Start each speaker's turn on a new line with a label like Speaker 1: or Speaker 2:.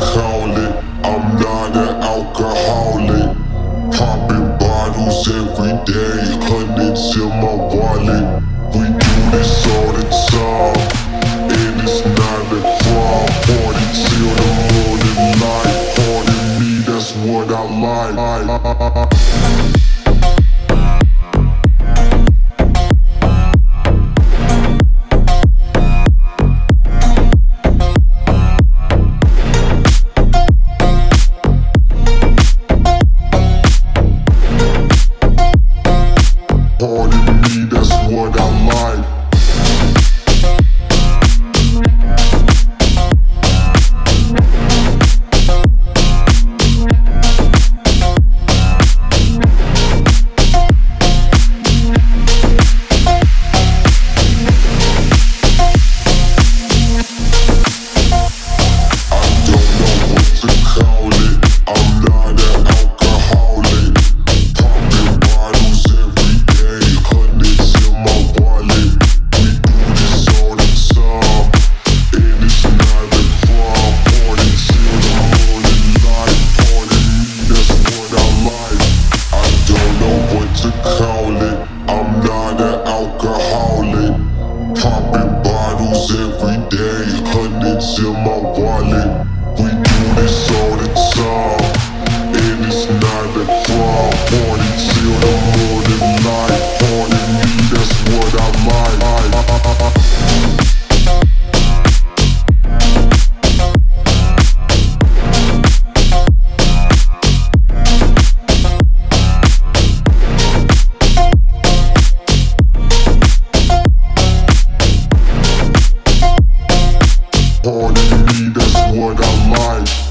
Speaker 1: call it. I'm not an alcoholic. Popping bottles every day, hundreds in my wallet. We do this all the that's what I call it. I'm not an alcoholic. Popping bottles every day, hundreds in my wallet. that's what I like.